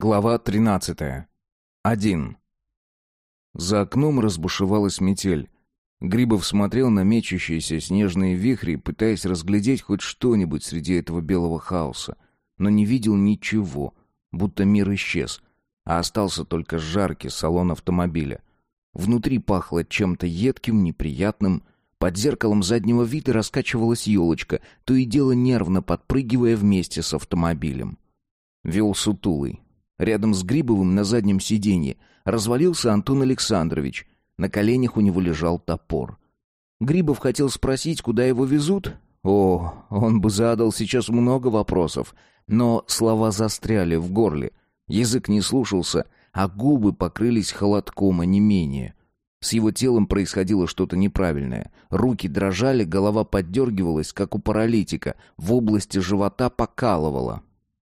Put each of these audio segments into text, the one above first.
Глава 13. Один. За окном разбушевалась метель. Грибов смотрел на мечущиеся снежные вихри, пытаясь разглядеть хоть что-нибудь среди этого белого хаоса, но не видел ничего, будто мир исчез, а остался только жаркий салон автомобиля. Внутри пахло чем-то едким, неприятным. Под зеркалом заднего вида раскачивалась елочка, то и дело нервно подпрыгивая вместе с автомобилем. Вел сутулый, Рядом с Грибовым на заднем сиденье развалился Антон Александрович. На коленях у него лежал топор. Грибов хотел спросить, куда его везут. О, он бы задал сейчас много вопросов, но слова застряли в горле. Язык не слушался, а губы покрылись холодком, а не менее. С его телом происходило что-то неправильное. Руки дрожали, голова поддергивалась, как у паралитика, в области живота покалывало.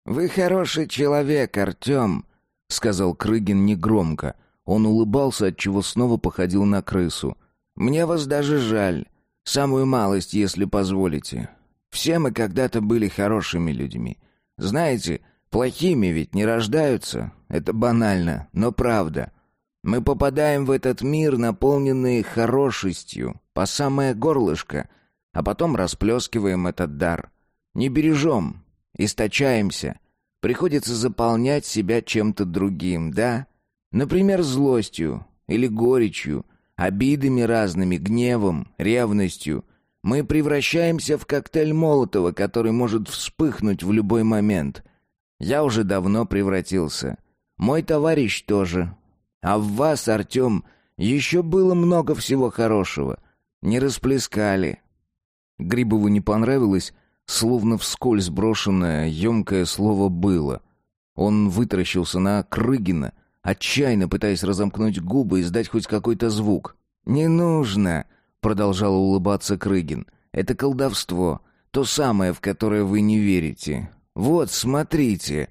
«Вы хороший человек, Артем», — сказал Крыгин негромко. Он улыбался, отчего снова походил на крысу. «Мне вас даже жаль. Самую малость, если позволите. Все мы когда-то были хорошими людьми. Знаете, плохими ведь не рождаются. Это банально, но правда. Мы попадаем в этот мир, наполненный хорошестью, по самое горлышко, а потом расплескиваем этот дар. Не бережем, Источаемся. Приходится заполнять себя чем-то другим, да? Например, злостью или горечью, обидами разными, гневом, ревностью. Мы превращаемся в коктейль Молотова, который может вспыхнуть в любой момент. Я уже давно превратился. Мой товарищ тоже. А в вас, Артем, еще было много всего хорошего. Не расплескали. Грибову не понравилось, словно вскользь брошенное, емкое слово «было». Он вытаращился на Крыгина, отчаянно пытаясь разомкнуть губы и издать хоть какой-то звук. «Не нужно!» — продолжал улыбаться Крыгин. «Это колдовство, то самое, в которое вы не верите. Вот, смотрите!»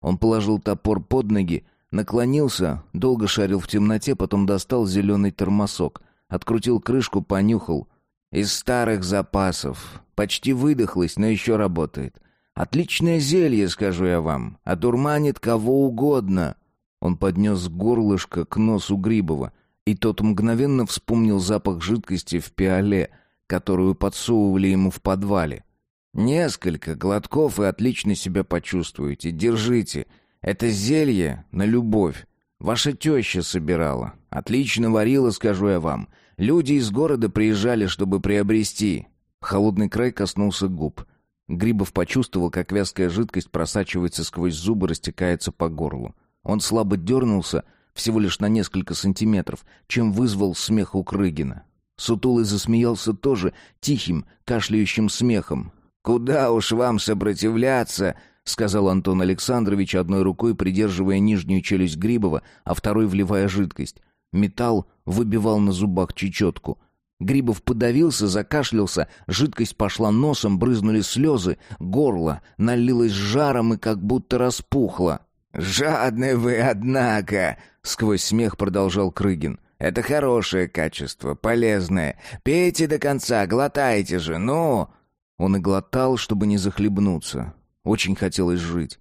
Он положил топор под ноги, наклонился, долго шарил в темноте, потом достал зеленый термосок, открутил крышку, понюхал. «Из старых запасов. Почти выдохлась, но еще работает. Отличное зелье, скажу я вам. Одурманит кого угодно. Он поднес горлышко к носу Грибова, и тот мгновенно вспомнил запах жидкости в пиале, которую подсовывали ему в подвале. «Несколько глотков и отлично себя почувствуете. Держите. Это зелье на любовь. Ваша теща собирала. Отлично варила, скажу я вам. Люди из города приезжали, чтобы приобрести. Холодный край коснулся губ. Грибов почувствовал, как вязкая жидкость просачивается сквозь зубы, растекается по горлу. Он слабо дернулся, всего лишь на несколько сантиметров, чем вызвал смех у Крыгина. Сутулый засмеялся тоже тихим, кашляющим смехом. «Куда уж вам сопротивляться?» — сказал Антон Александрович, одной рукой придерживая нижнюю челюсть Грибова, а второй вливая жидкость. Металл выбивал на зубах чечетку — Грибов подавился, закашлялся, жидкость пошла носом, брызнули слезы, горло налилось жаром и как будто распухло. «Жадный вы, однако!» — сквозь смех продолжал Крыгин. «Это хорошее качество, полезное. Пейте до конца, глотайте же, ну!» Он и глотал, чтобы не захлебнуться. Очень хотелось жить.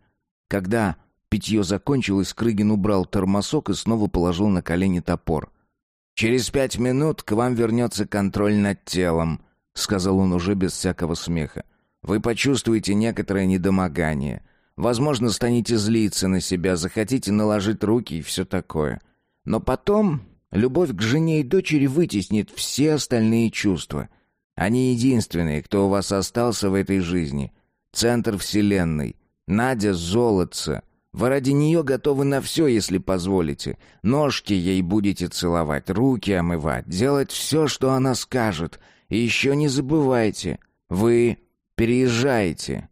Когда питье закончилось, Крыгин убрал термосок и снова положил на колени топор. «Через пять минут к вам вернется контроль над телом», — сказал он уже без всякого смеха. «Вы почувствуете некоторое недомогание. Возможно, станете злиться на себя, захотите наложить руки и все такое. Но потом любовь к жене и дочери вытеснит все остальные чувства. Они единственные, кто у вас остался в этой жизни. Центр вселенной. Надя — золотце. Вы ради нее готовы на все, если позволите. Ножки ей будете целовать, руки омывать, делать все, что она скажет. И еще не забывайте, вы переезжаете».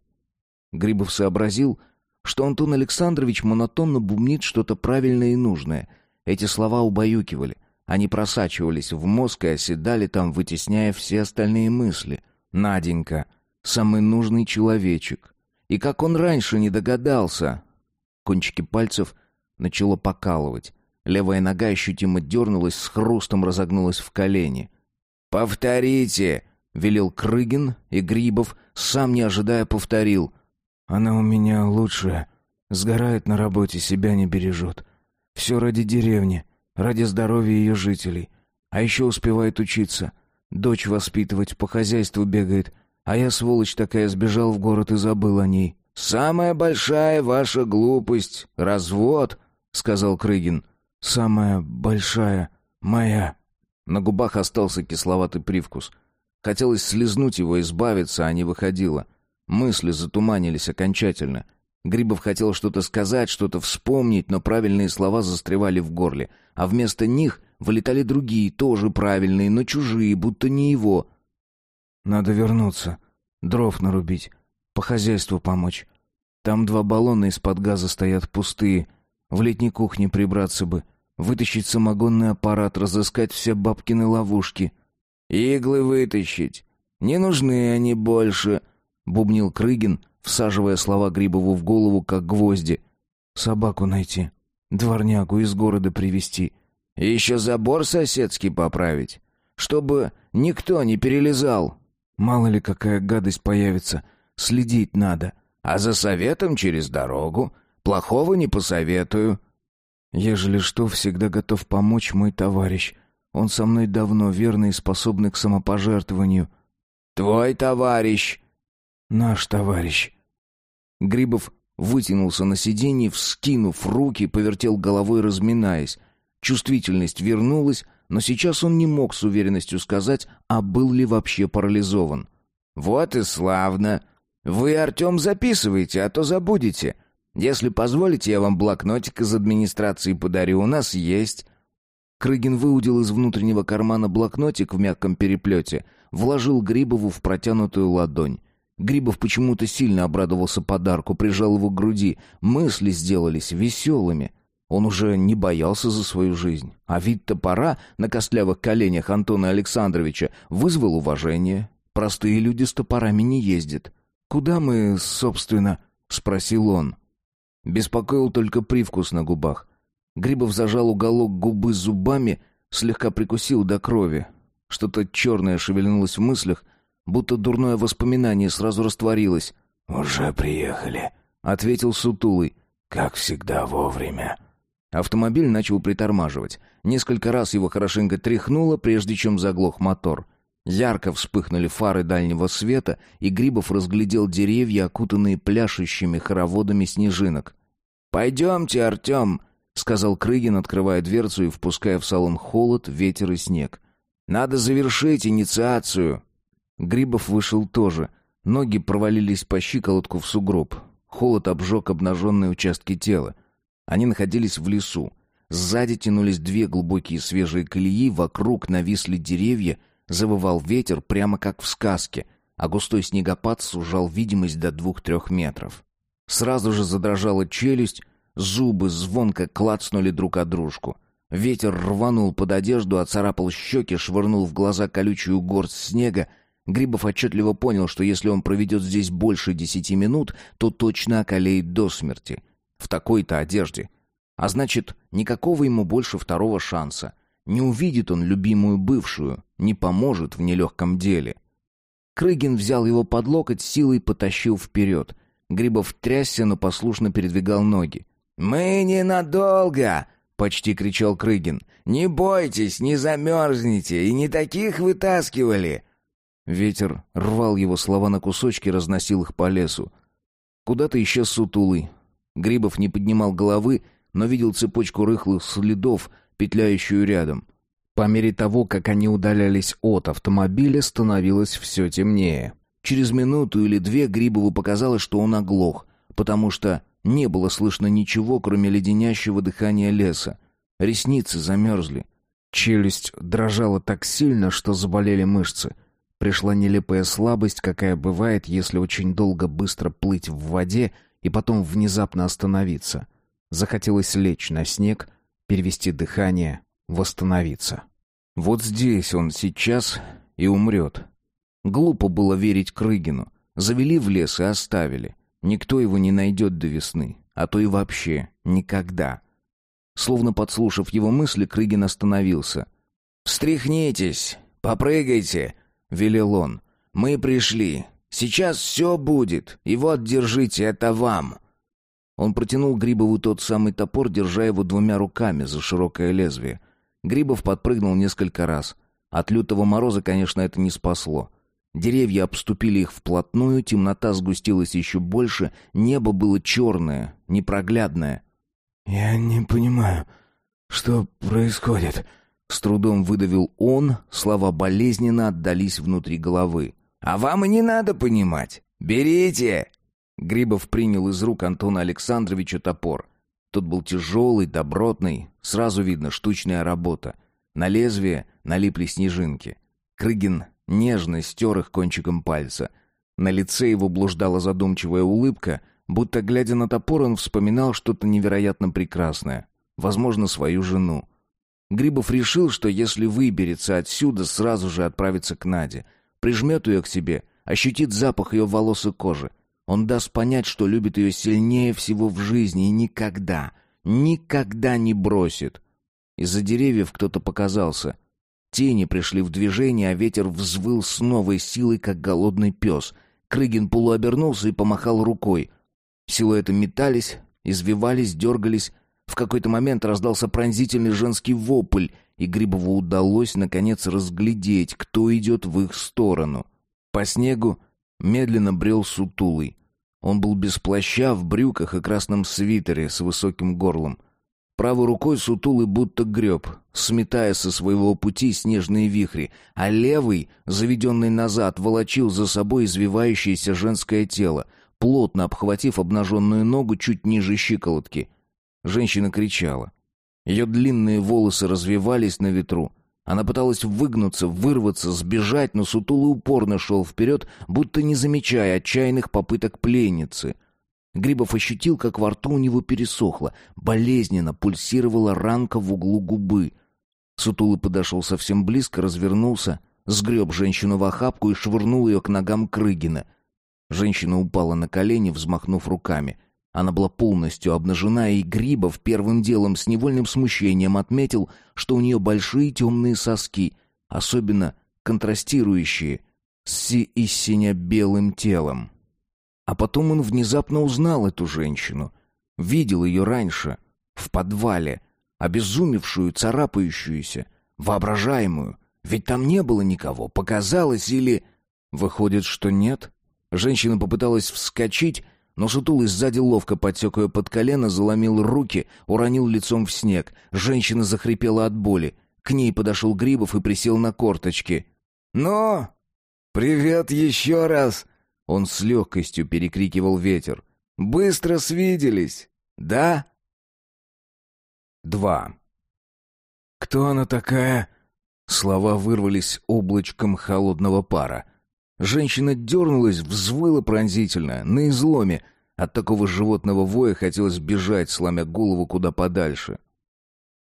Грибов сообразил, что Антон Александрович монотонно бумнит что-то правильное и нужное. Эти слова убаюкивали. Они просачивались в мозг и оседали там, вытесняя все остальные мысли. Наденька, самый нужный человечек. И как он раньше не догадался, Кончики пальцев начало покалывать. Левая нога ощутимо дернулась, с хрустом разогнулась в колени. «Повторите!» — велел Крыгин, и Грибов, сам не ожидая, повторил. «Она у меня лучшая. Сгорает на работе, себя не бережет. Все ради деревни, ради здоровья ее жителей. А еще успевает учиться. Дочь воспитывать, по хозяйству бегает. А я, сволочь такая, сбежал в город и забыл о ней. «Самая большая ваша глупость — развод», — сказал Крыгин. «Самая большая моя». На губах остался кисловатый привкус. Хотелось слезнуть его, избавиться, а не выходило. Мысли затуманились окончательно. Грибов хотел что-то сказать, что-то вспомнить, но правильные слова застревали в горле, а вместо них вылетали другие, тоже правильные, но чужие, будто не его. «Надо вернуться, дров нарубить, по хозяйству помочь. Там два баллона из-под газа стоят пустые, в летней кухне прибраться бы, вытащить самогонный аппарат, разыскать все бабкины ловушки». «Иглы вытащить. Не нужны они больше», — бубнил Крыгин, всаживая слова Грибову в голову, как гвозди. «Собаку найти, дворняку из города привезти И еще забор соседский поправить, чтобы никто не перелезал». «Мало ли какая гадость появится, следить надо». «А за советом через дорогу. Плохого не посоветую». «Ежели что, всегда готов помочь мой товарищ. Он со мной давно верный и способный к самопожертвованию». «Твой товарищ!» «Наш товарищ». Грибов вытянулся на сиденье, вскинув руки, повертел головой, разминаясь. Чувствительность вернулась, но сейчас он не мог с уверенностью сказать, а был ли вообще парализован. «Вот и славно! Вы, Артем, записывайте, а то забудете. Если позволите, я вам блокнотик из администрации подарю, у нас есть». Крыгин выудил из внутреннего кармана блокнотик в мягком переплете, вложил Грибову в протянутую ладонь. Грибов почему-то сильно обрадовался подарку, прижал его к груди. Мысли сделались веселыми. Он уже не боялся за свою жизнь. А вид топора на костлявых коленях Антона Александровича вызвал уважение. Простые люди с топорами не ездят. «Куда мы, собственно?» — спросил он. Беспокоил только привкус на губах. Грибов зажал уголок губы зубами, слегка прикусил до крови. Что-то черное шевельнулось в мыслях — будто дурное воспоминание сразу растворилось. «Уже приехали», — ответил Сутулый. «Как всегда вовремя». Автомобиль начал притормаживать. Несколько раз его хорошенько тряхнуло, прежде чем заглох мотор. Ярко вспыхнули фары дальнего света, и Грибов разглядел деревья, окутанные пляшущими хороводами снежинок. «Пойдемте, Артем», — сказал Крыгин, открывая дверцу и впуская в салон холод, ветер и снег. «Надо завершить инициацию». Грибов вышел тоже. Ноги провалились по щиколотку в сугроб. Холод обжег обнаженные участки тела. Они находились в лесу. Сзади тянулись две глубокие свежие колеи, вокруг нависли деревья, завывал ветер прямо как в сказке, а густой снегопад сужал видимость до двух-трех метров. Сразу же задрожала челюсть, зубы звонко клацнули друг о дружку. Ветер рванул под одежду, оцарапал щеки, швырнул в глаза колючую горсть снега, Грибов отчетливо понял, что если он проведет здесь больше десяти минут, то точно околеет до смерти. В такой-то одежде. А значит, никакого ему больше второго шанса. Не увидит он любимую бывшую, не поможет в нелегком деле. Крыгин взял его под локоть, силой потащил вперед. Грибов трясся, но послушно передвигал ноги. «Мы ненадолго!» — почти кричал Крыгин. «Не бойтесь, не замерзнете, и не таких вытаскивали!» Ветер рвал его слова на кусочки, разносил их по лесу. Куда-то исчез сутулый. Грибов не поднимал головы, но видел цепочку рыхлых следов, петляющую рядом. По мере того, как они удалялись от автомобиля, становилось все темнее. Через минуту или две Грибову показалось, что он оглох, потому что не было слышно ничего, кроме леденящего дыхания леса. Ресницы замерзли. Челюсть дрожала так сильно, что заболели мышцы — Пришла нелепая слабость, какая бывает, если очень долго быстро плыть в воде и потом внезапно остановиться. Захотелось лечь на снег, перевести дыхание, восстановиться. Вот здесь он сейчас и умрет. Глупо было верить Крыгину. Завели в лес и оставили. Никто его не найдет до весны, а то и вообще никогда. Словно подслушав его мысли, Крыгин остановился. «Встряхнитесь, попрыгайте!» — велел он. «Мы пришли. Сейчас все будет. И вот, держите, это вам». Он протянул Грибову тот самый топор, держа его двумя руками за широкое лезвие. Грибов подпрыгнул несколько раз. От лютого мороза, конечно, это не спасло. Деревья обступили их вплотную, темнота сгустилась еще больше, небо было черное, непроглядное. «Я не понимаю, что происходит?» С трудом выдавил он, слова болезненно отдались внутри головы. «А вам и не надо понимать. Берите!» Грибов принял из рук Антона Александровича топор. Тот был тяжелый, добротный, сразу видно штучная работа. На лезвие налипли снежинки. Крыгин нежно стер их кончиком пальца. На лице его блуждала задумчивая улыбка, будто, глядя на топор, он вспоминал что-то невероятно прекрасное. Возможно, свою жену. Грибов решил, что если выберется отсюда, сразу же отправится к Наде. Прижмет ее к себе, ощутит запах ее волос и кожи. Он даст понять, что любит ее сильнее всего в жизни и никогда, никогда не бросит. Из-за деревьев кто-то показался — Тени пришли в движение, а ветер взвыл с новой силой, как голодный пес. Крыгин полуобернулся и помахал рукой. Силуэты метались, извивались, дергались. В какой-то момент раздался пронзительный женский вопль, и Грибову удалось, наконец, разглядеть, кто идет в их сторону. По снегу медленно брел сутулый. Он был без плаща, в брюках и красном свитере с высоким горлом. Правой рукой сутулый будто греб, сметая со своего пути снежные вихри, а левый, заведенный назад, волочил за собой извивающееся женское тело, плотно обхватив обнаженную ногу чуть ниже щиколотки. Женщина кричала. Ее длинные волосы развивались на ветру. Она пыталась выгнуться, вырваться, сбежать, но сутулый упорно шел вперед, будто не замечая отчаянных попыток пленницы — Грибов ощутил, как во рту у него пересохло, болезненно пульсировала ранка в углу губы. Сутулый подошел совсем близко, развернулся, сгреб женщину в охапку и швырнул ее к ногам Крыгина. Женщина упала на колени, взмахнув руками. Она была полностью обнажена, и Грибов первым делом с невольным смущением отметил, что у нее большие темные соски, особенно контрастирующие с истинно белым телом. А потом он внезапно узнал эту женщину. Видел ее раньше, в подвале, обезумевшую, царапающуюся, воображаемую. Ведь там не было никого, показалось или... Выходит, что нет? Женщина попыталась вскочить, но сутулый сзади ловко подсек ее под колено, заломил руки, уронил лицом в снег. Женщина захрипела от боли. К ней подошел Грибов и присел на корточки. «Ну, привет еще раз!» Он с легкостью перекрикивал ветер. «Быстро свиделись, да?» Два. «Кто она такая?» Слова вырвались облачком холодного пара. Женщина дернулась, взвыла пронзительно, на изломе. От такого животного воя хотелось бежать, сломя голову куда подальше.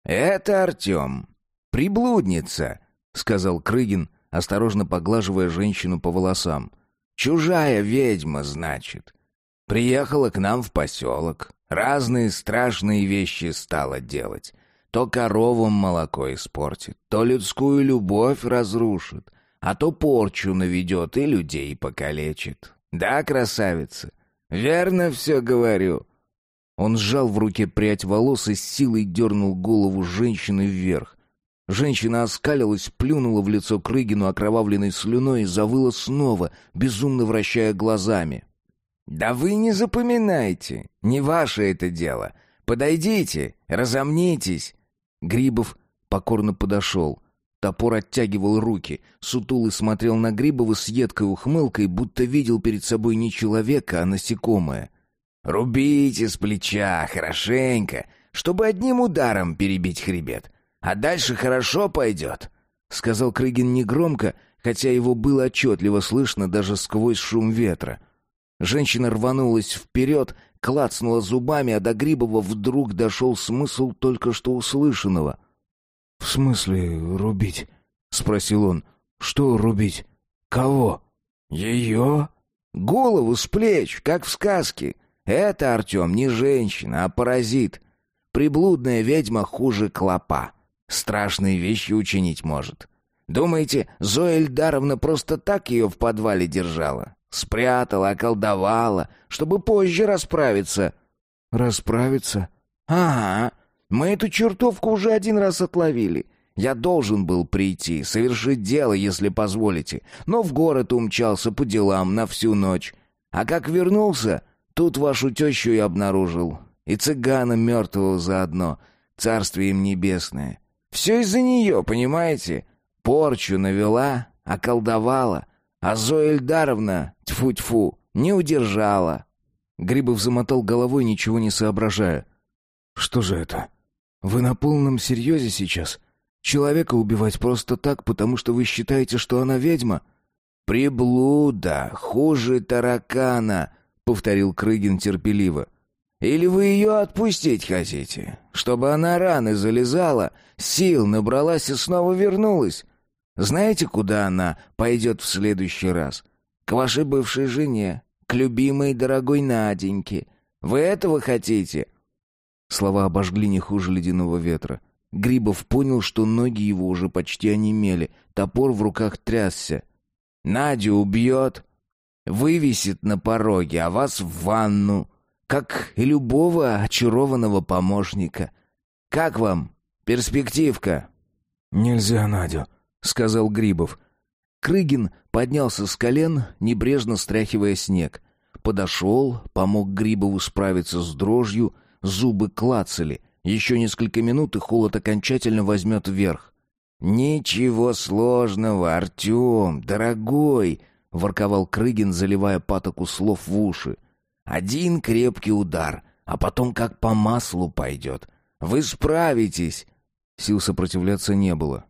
«Это Артем, приблудница», — сказал Крыгин, осторожно поглаживая женщину по волосам. Чужая ведьма, значит. Приехала к нам в поселок. Разные страшные вещи стала делать. То коровам молоко испортит, то людскую любовь разрушит, а то порчу наведет и людей покалечит. Да, красавица? Верно все говорю. Он сжал в руке прядь волос и с силой дернул голову женщины вверх. Женщина оскалилась, плюнула в лицо Крыгину окровавленной слюной и завыла снова, безумно вращая глазами. «Да вы не запоминайте, не ваше это дело. Подойдите, разомнитесь». Грибов покорно подошел. Топор оттягивал руки. Сутулый смотрел на Грибова с едкой ухмылкой, будто видел перед собой не человека, а насекомое. «Рубите с плеча, хорошенько, чтобы одним ударом перебить хребет. А дальше хорошо пойдет», — сказал Крыгин негромко, хотя его было отчетливо слышно даже сквозь шум ветра. Женщина рванулась вперед, клацнула зубами, а до Грибова вдруг дошел смысл только что услышанного. «В смысле рубить?» — спросил он. «Что рубить? Кого?» «Ее? Голову с плеч, как в сказке. Это, Артем, не женщина, а паразит. Приблудная ведьма хуже клопа страшные вещи учинить может. Думаете, Зоя Эльдаровна просто так ее в подвале держала? Спрятала, околдовала, чтобы позже расправиться. расправиться?» «Ага, мы эту чертовку уже один раз отловили. Я должен был прийти, совершить дело, если позволите, но в город умчался по делам на всю ночь. А как вернулся, тут вашу тещу и обнаружил. И цыгана мертвого заодно, царствие им небесное. Все из-за нее, понимаете? Порчу навела, околдовала, а Зоя Эльдаровна, тьфу-тьфу, не удержала». Грибов замотал головой, ничего не соображая. «Что же это? Вы на полном серьезе сейчас?» Человека убивать просто так, потому что вы считаете, что она ведьма?» «Приблуда, хуже таракана», — повторил Крыгин терпеливо. «Или вы ее отпустить хотите, чтобы она раны залезала, сил набралась и снова вернулась? Знаете, куда она пойдет в следующий раз? К вашей бывшей жене, к любимой дорогой Наденьке. Вы этого хотите?» Слова обожгли не хуже ледяного ветра. Грибов понял, что ноги его уже почти онемели, топор в руках трясся. «Надю убьет, вывесит на пороге, а вас в ванну, как и любого очарованного помощника. Как вам перспективка?» «Нельзя Надю», — сказал Грибов. Крыгин поднялся с колен, небрежно стряхивая снег. Подошел, помог Грибову справиться с дрожью, зубы клацали — еще несколько минут, и холод окончательно возьмет вверх. «Ничего сложного, Артем, дорогой!» — ворковал Крыгин, заливая патоку слов в уши. «Один крепкий удар, а потом как по маслу пойдет. Вы справитесь!» Сил сопротивляться не было.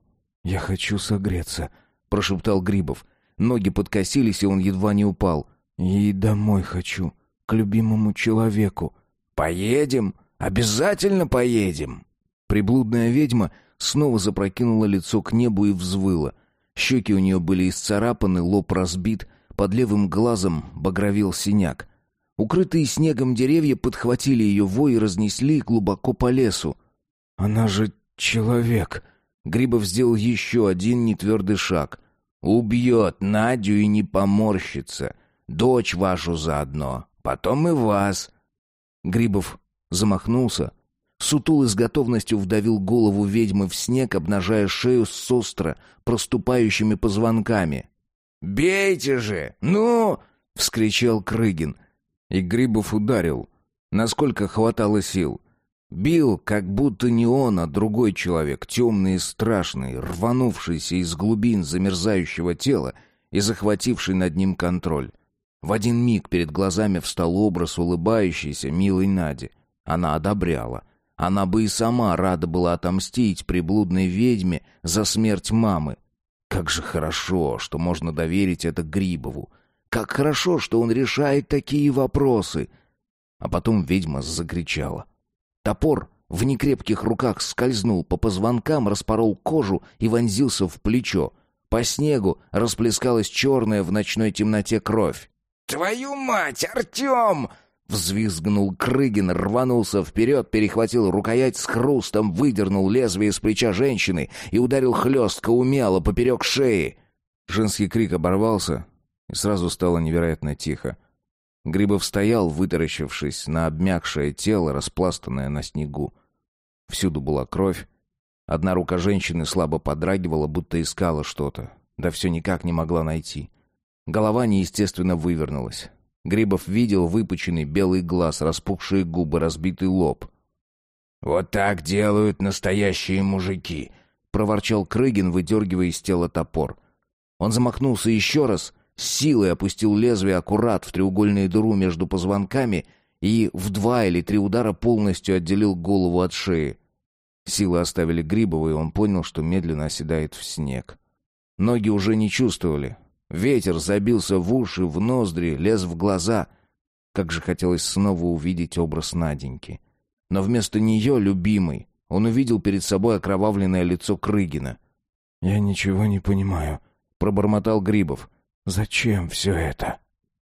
«Я хочу согреться», — прошептал Грибов. Ноги подкосились, и он едва не упал. «И домой хочу, к любимому человеку». «Поедем?» Обязательно поедем!» Приблудная ведьма снова запрокинула лицо к небу и взвыла. Щеки у нее были исцарапаны, лоб разбит, под левым глазом багровел синяк. Укрытые снегом деревья подхватили ее вой и разнесли глубоко по лесу. «Она же человек!» Грибов сделал еще один нетвердый шаг. «Убьет Надю и не поморщится. Дочь вашу заодно. Потом и вас». Грибов Замахнулся. Сутулый с готовностью вдавил голову ведьмы в снег, обнажая шею с остро проступающими позвонками. «Бейте же! Ну!» — вскричал Крыгин. И Грибов ударил, насколько хватало сил. Бил, как будто не он, а другой человек, темный и страшный, рванувшийся из глубин замерзающего тела и захвативший над ним контроль. В один миг перед глазами встал образ улыбающейся, милой Нади — она одобряла. Она бы и сама рада была отомстить приблудной ведьме за смерть мамы. Как же хорошо, что можно доверить это Грибову. Как хорошо, что он решает такие вопросы. А потом ведьма закричала. Топор в некрепких руках скользнул по позвонкам, распорол кожу и вонзился в плечо. По снегу расплескалась черная в ночной темноте кровь. «Твою мать, Артем!» Взвизгнул Крыгин, рванулся вперед, перехватил рукоять с хрустом, выдернул лезвие из плеча женщины и ударил хлестко умело поперек шеи. Женский крик оборвался, и сразу стало невероятно тихо. Грибов стоял, вытаращившись на обмякшее тело, распластанное на снегу. Всюду была кровь. Одна рука женщины слабо подрагивала, будто искала что-то, да все никак не могла найти. Голова неестественно вывернулась. Грибов видел выпученный белый глаз, распухшие губы, разбитый лоб. «Вот так делают настоящие мужики», — проворчал Крыгин, выдергивая из тела топор. Он замахнулся еще раз, с силой опустил лезвие аккурат в треугольную дыру между позвонками и в два или три удара полностью отделил голову от шеи. Силы оставили Грибова, и он понял, что медленно оседает в снег. Ноги уже не чувствовали, Ветер забился в уши, в ноздри, лез в глаза. Как же хотелось снова увидеть образ Наденьки. Но вместо нее, любимый, он увидел перед собой окровавленное лицо Крыгина. «Я ничего не понимаю», — пробормотал Грибов. «Зачем все это?»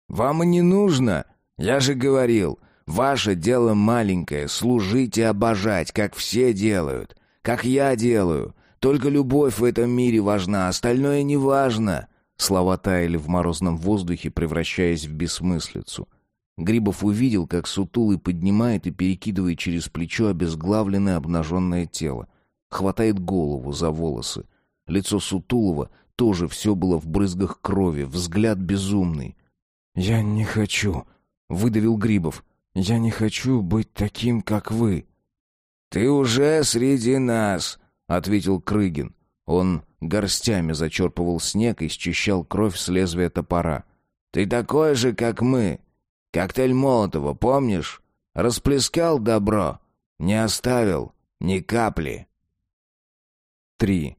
«Вам и не нужно. Я же говорил, ваше дело маленькое — служить и обожать, как все делают, как я делаю. Только любовь в этом мире важна, остальное не важно». Слова таяли в морозном воздухе, превращаясь в бессмыслицу. Грибов увидел, как Сутулый поднимает и перекидывает через плечо обезглавленное обнаженное тело. Хватает голову за волосы. Лицо Сутулова тоже все было в брызгах крови, взгляд безумный. «Я не хочу», — выдавил Грибов. «Я не хочу быть таким, как вы». «Ты уже среди нас», — ответил Крыгин. Он горстями зачерпывал снег и счищал кровь с лезвия топора. «Ты такой же, как мы. Коктейль Молотова, помнишь? Расплескал добро, не оставил ни капли». Три.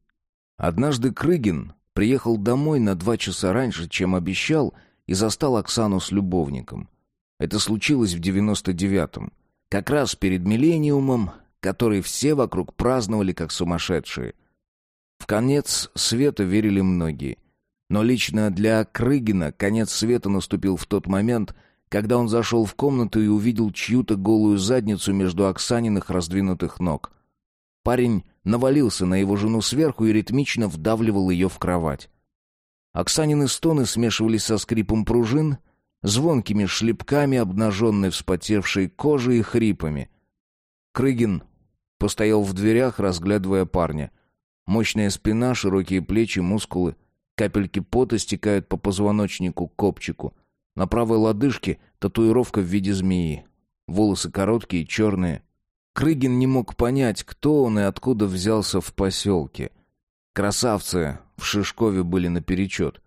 Однажды Крыгин приехал домой на два часа раньше, чем обещал, и застал Оксану с любовником. Это случилось в девяносто девятом, как раз перед миллениумом, который все вокруг праздновали как сумасшедшие. В конец света верили многие. Но лично для Крыгина конец света наступил в тот момент, когда он зашел в комнату и увидел чью-то голую задницу между Оксаниных раздвинутых ног. Парень навалился на его жену сверху и ритмично вдавливал ее в кровать. Оксанины стоны смешивались со скрипом пружин, звонкими шлепками обнаженной вспотевшей кожи и хрипами. Крыгин постоял в дверях, разглядывая парня. Мощная спина, широкие плечи, мускулы. Капельки пота стекают по позвоночнику копчику. На правой лодыжке татуировка в виде змеи. Волосы короткие, черные. Крыгин не мог понять, кто он и откуда взялся в поселке. Красавцы в Шишкове были наперечет.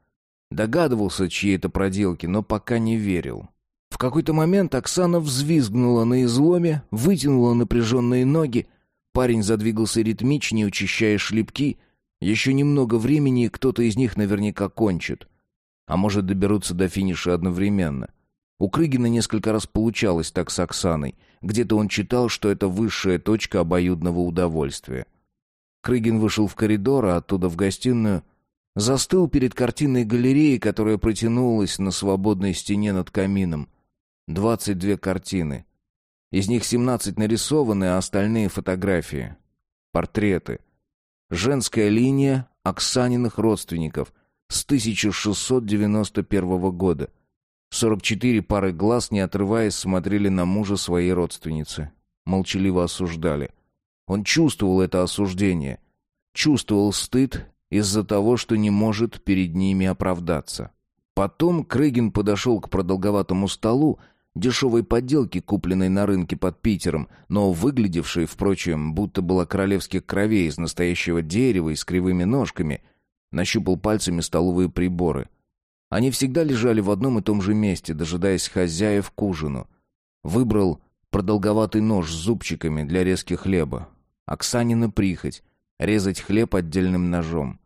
Догадывался, чьи это проделки, но пока не верил. В какой-то момент Оксана взвизгнула на изломе, вытянула напряженные ноги. Парень задвигался ритмичнее, учащая шлепки. Еще немного времени, и кто-то из них наверняка кончит. А может, доберутся до финиша одновременно. У Крыгина несколько раз получалось так с Оксаной. Где-то он читал, что это высшая точка обоюдного удовольствия. Крыгин вышел в коридор, а оттуда в гостиную. Застыл перед картинной галереей, которая протянулась на свободной стене над камином. Двадцать две картины. Из них семнадцать нарисованы, а остальные фотографии. Портреты. Женская линия Оксаниных родственников с 1691 года. Сорок четыре пары глаз, не отрываясь, смотрели на мужа своей родственницы. Молчаливо осуждали. Он чувствовал это осуждение. Чувствовал стыд из-за того, что не может перед ними оправдаться. Потом Крыгин подошел к продолговатому столу, дешевой подделки, купленной на рынке под Питером, но выглядевшей, впрочем, будто была королевских кровей из настоящего дерева и с кривыми ножками, нащупал пальцами столовые приборы — они всегда лежали в одном и том же месте, дожидаясь хозяев к ужину. Выбрал продолговатый нож с зубчиками для резки хлеба. Оксанина прихоть — резать хлеб отдельным ножом.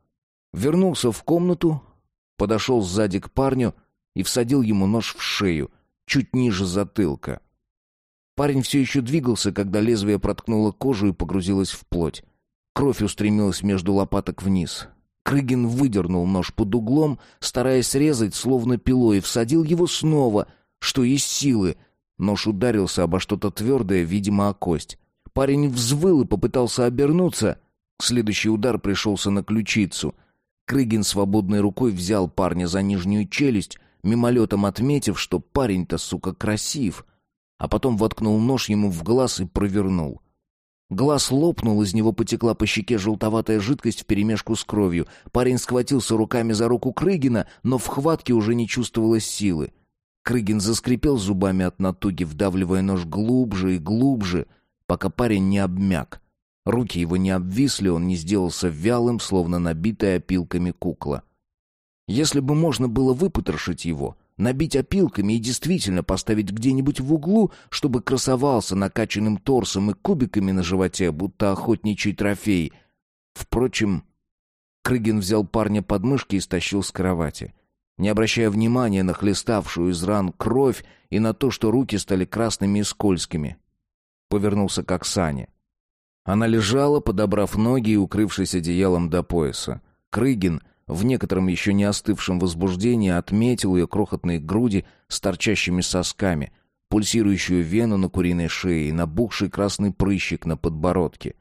Вернулся в комнату, подошел сзади к парню и всадил ему нож в шею, чуть ниже затылка. Парень все еще двигался, когда лезвие проткнуло кожу и погрузилось в плоть. Кровь устремилась между лопаток вниз. Крыгин выдернул нож под углом, стараясь срезать, словно пилой, и всадил его снова, что есть силы. Нож ударился обо что-то твердое, видимо, о кость. Парень взвыл и попытался обернуться. Следующий удар пришелся на ключицу. Крыгин свободной рукой взял парня за нижнюю челюсть, мимолетом отметив, что парень-то, сука, красив. А потом воткнул нож ему в глаз и провернул. Глаз лопнул, из него потекла по щеке желтоватая жидкость вперемешку с кровью. Парень схватился руками за руку Крыгина, но в хватке уже не чувствовалось силы. Крыгин заскрипел зубами от натуги, вдавливая нож глубже и глубже, пока парень не обмяк. Руки его не обвисли, он не сделался вялым, словно набитая опилками кукла. Если бы можно было выпотрошить его, набить опилками и действительно поставить где-нибудь в углу, чтобы красовался накачанным торсом и кубиками на животе, будто охотничий трофей. Впрочем, Крыгин взял парня под мышки и стащил с кровати. Не обращая внимания на хлеставшую из ран кровь и на то, что руки стали красными и скользкими. Повернулся к Оксане. Она лежала, подобрав ноги и укрывшись одеялом до пояса. Крыгин в некотором еще не остывшем возбуждении отметил ее крохотные груди с торчащими сосками, пульсирующую вену на куриной шее и набухший красный прыщик на подбородке.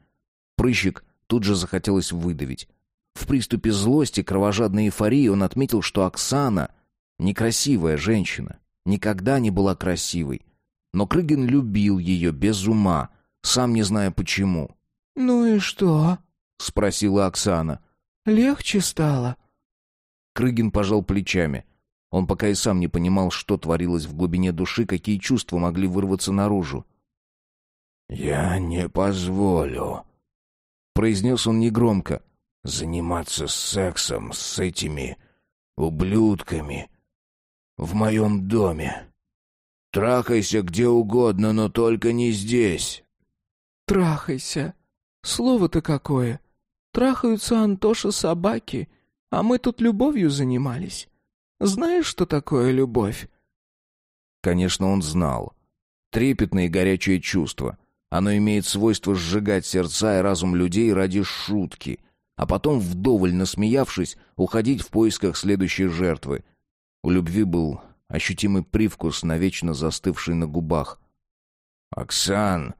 Прыщик тут же захотелось выдавить. В приступе злости, кровожадной эйфории он отметил, что Оксана — некрасивая женщина. никогда не была красивой. Но Крыгин любил ее без ума, сам не зная почему. «Ну и что?» — спросила Оксана. «Легче стало?» Крыгин пожал плечами. Он пока и сам не понимал, что творилось в глубине души, какие чувства могли вырваться наружу. «Я не позволю», — произнес он негромко, — «заниматься сексом с этими ублюдками в моем доме. Трахайся где угодно, но только не здесь». «Трахайся. Слово-то какое. Трахаются Антоша собаки, а мы тут любовью занимались. Знаешь, что такое любовь?» Конечно, он знал. Трепетное и горячее чувство. Оно имеет свойство сжигать сердца и разум людей ради шутки, а потом, вдоволь насмеявшись, уходить в поисках следующей жертвы. У любви был ощутимый привкус, навечно застывший на губах. «Оксан!»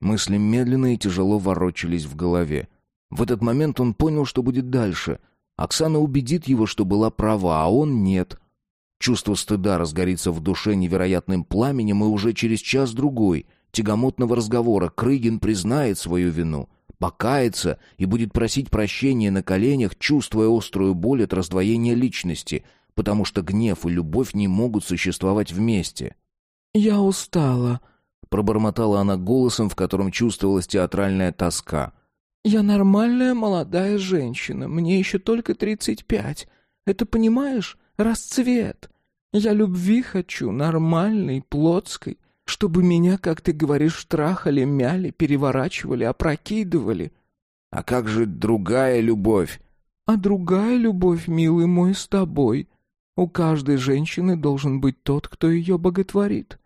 Мысли медленно и тяжело ворочались в голове. В этот момент он понял, что будет дальше. Оксана убедит его, что была права, а он нет. Чувство стыда разгорится в душе невероятным пламенем, и уже через час-другой тягомотного разговора Крыгин признает свою вину, покается и будет просить прощения на коленях, чувствуя острую боль от раздвоения личности, потому что гнев и любовь не могут существовать вместе. «Я устала», — пробормотала она голосом, в котором чувствовалась театральная тоска. Я нормальная молодая женщина, мне еще только тридцать пять. Это, понимаешь, расцвет. Я любви хочу, нормальной, плотской, чтобы меня, как ты говоришь, трахали, мяли, переворачивали, опрокидывали. А как же другая любовь? А другая любовь, милый мой, с тобой. У каждой женщины должен быть тот, кто ее боготворит.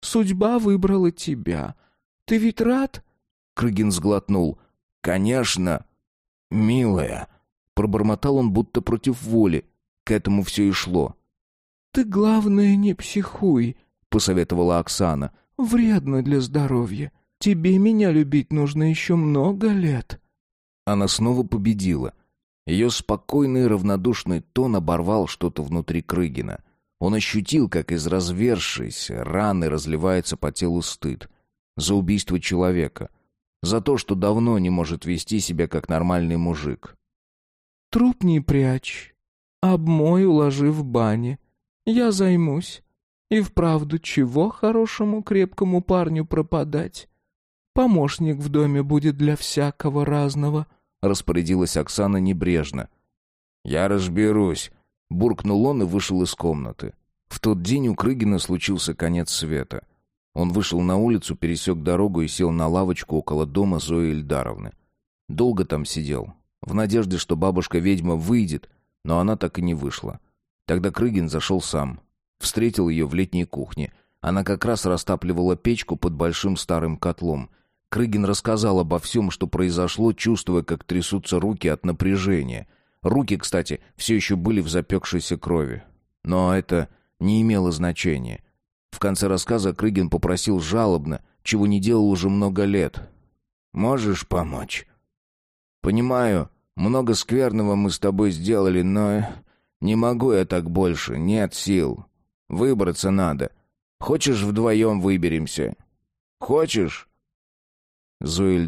Судьба выбрала тебя. Ты ведь рад? Крыгин сглотнул. «Конечно, милая», — пробормотал он будто против воли. К этому все и шло. «Ты, главное, не психуй», — посоветовала Оксана. «Вредно для здоровья. Тебе меня любить нужно еще много лет». Она снова победила. Ее спокойный равнодушный тон оборвал что-то внутри Крыгина. Он ощутил, как из развершейся раны разливается по телу стыд. За убийство человека — за то, что давно не может вести себя как нормальный мужик. «Труп не прячь. Обмой, уложи в бане. Я займусь. И вправду, чего хорошему крепкому парню пропадать? Помощник в доме будет для всякого разного», — распорядилась Оксана небрежно. «Я разберусь», — буркнул он и вышел из комнаты. В тот день у Крыгина случился конец света — он вышел на улицу, пересек дорогу и сел на лавочку около дома Зои Ильдаровны. Долго там сидел, в надежде, что бабушка-ведьма выйдет, но она так и не вышла. Тогда Крыгин зашел сам. Встретил ее в летней кухне. Она как раз растапливала печку под большим старым котлом. Крыгин рассказал обо всем, что произошло, чувствуя, как трясутся руки от напряжения. Руки, кстати, все еще были в запекшейся крови. Но это не имело значения. В конце рассказа Крыгин попросил жалобно, чего не делал уже много лет. «Можешь помочь?» «Понимаю, много скверного мы с тобой сделали, но не могу я так больше, нет сил. Выбраться надо. Хочешь, вдвоем выберемся? Хочешь?» Зоя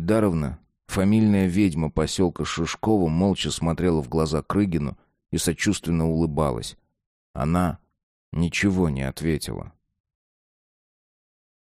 фамильная ведьма поселка Шишково, молча смотрела в глаза Крыгину и сочувственно улыбалась. Она ничего не ответила.